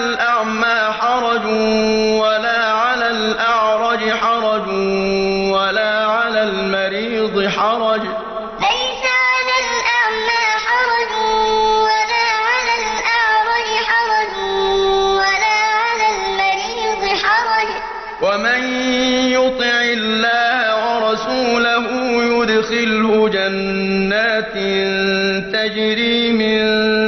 الأعمى حرج ولا على الأعرج حرج ولا على المريض حرج. ليس على الأعمى حرج ولا على الأعرج حرج ولا على المريض حرج. ومن يطع الله ورسوله يدخله جنات تجري من